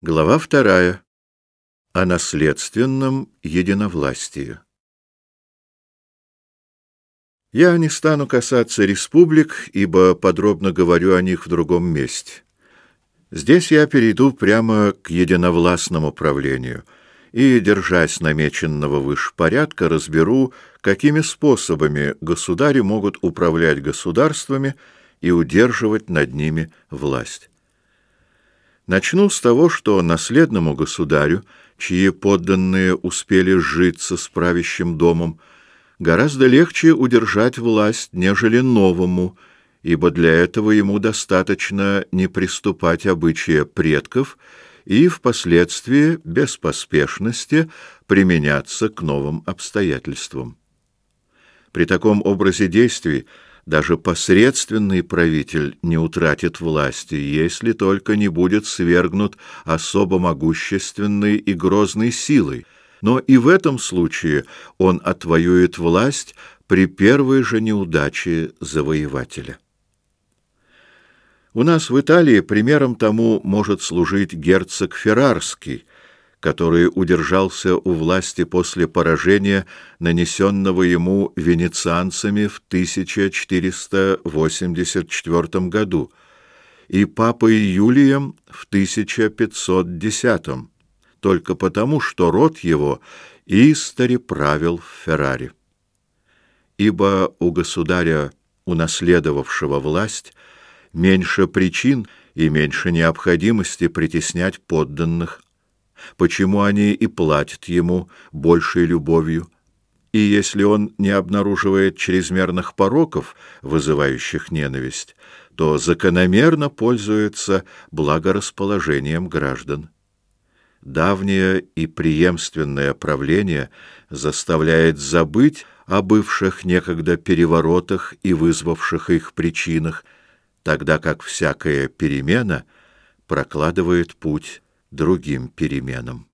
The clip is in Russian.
Глава вторая. О наследственном единовластии. Я не стану касаться республик, ибо подробно говорю о них в другом месте. Здесь я перейду прямо к единовластному правлению и, держась намеченного выше порядка, разберу, какими способами государи могут управлять государствами и удерживать над ними власть. Начну с того, что наследному государю, чьи подданные успели сжиться с правящим домом, гораздо легче удержать власть, нежели новому, ибо для этого ему достаточно не приступать обычая предков и впоследствии без поспешности применяться к новым обстоятельствам. При таком образе действий даже посредственный правитель не утратит власти, если только не будет свергнут особо могущественной и грозной силой. Но и в этом случае он отвоюет власть при первой же неудаче завоевателя. У нас в Италии примером тому может служить герцог Феррарский, который удержался у власти после поражения, нанесенного ему венецианцами в 1484 году, и папой Юлием в 1510, только потому, что род его истори правил в Феррари. Ибо у государя, унаследовавшего власть, меньше причин и меньше необходимости притеснять подданных почему они и платят ему большей любовью. И если он не обнаруживает чрезмерных пороков, вызывающих ненависть, то закономерно пользуется благорасположением граждан. Давнее и преемственное правление заставляет забыть о бывших некогда переворотах и вызвавших их причинах, тогда как всякая перемена прокладывает путь другим переменам.